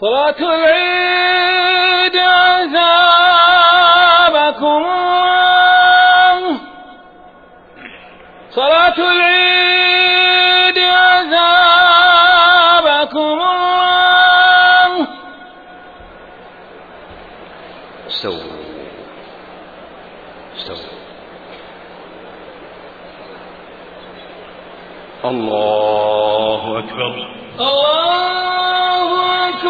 صلاة العيد أثابكم صلاة العيد أثابكم استووا. استووا. الله أكبر. الله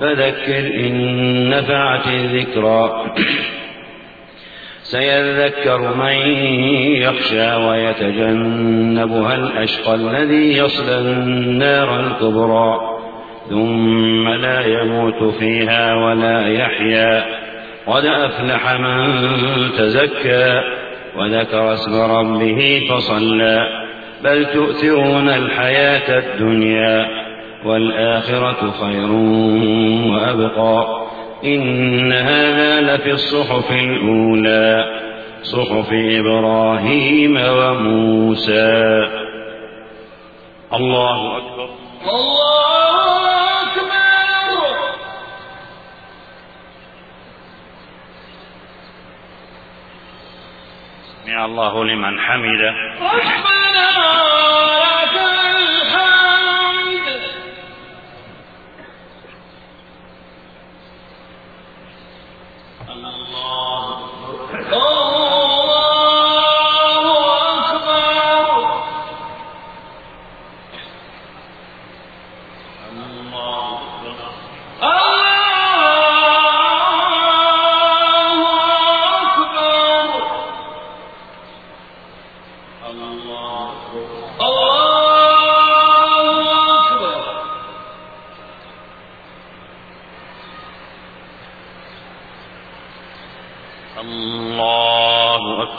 فذكر إن نفعت الذكرى. سيذكر من يخشى ويتجنبها الأشقى الذي يصلى النار الكبرى. ثم لا يموت فيها ولا يحيا. قد أفلح من تزكى وذكر اسم ربه فصلى. بل تؤثرون الحياة الدنيا. والآخرة خير وأبقى. إن هذا لفي الصحف الأولى صحف إبراهيم وموسى. الله أكبر. الله أكبر. سمع الله لمن حمده.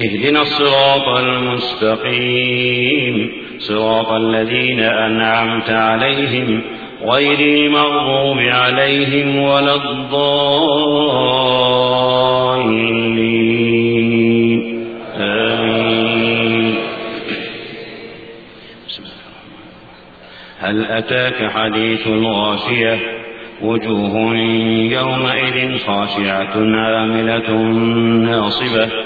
اهدنا الصراط المستقيم. صراط الذين أنعمت عليهم غير المغضوب عليهم ولا الضالين. آمين. هل أتاك حديث الغاشية؟ وجوه يومئذ خاشعة عاملة ناصبة.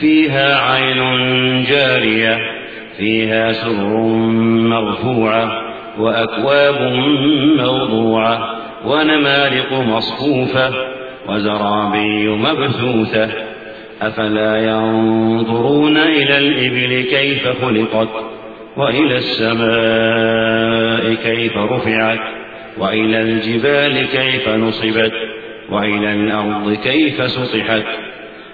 فيها عين جارية فيها سر مرفوعة وأكواب موضوعة ونمارق مصفوفة وزرابي مبثوثة. أفلا ينظرون إلى الإبل كيف خلقت وإلى السماء كيف رفعت وإلى الجبال كيف نصبت وإلى الأرض كيف سطحت.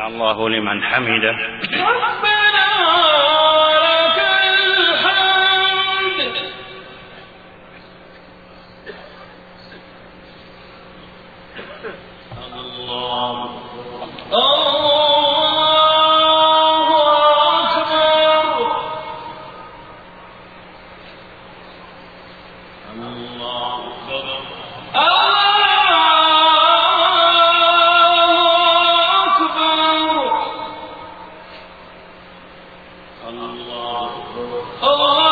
الله لمن حمده. الله الله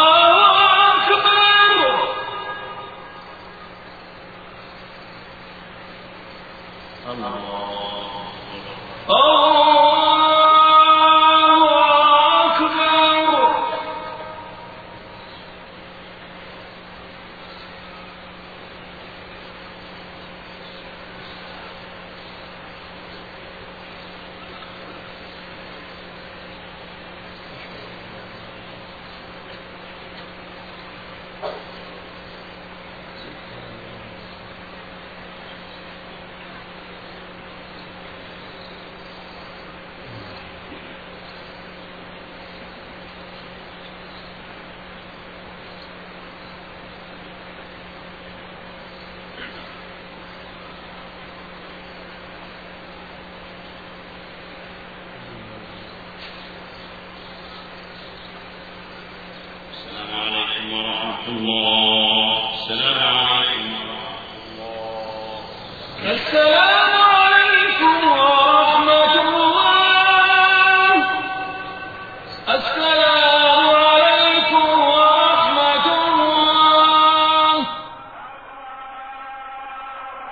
الله السلام عليكم ورحمة الله السلام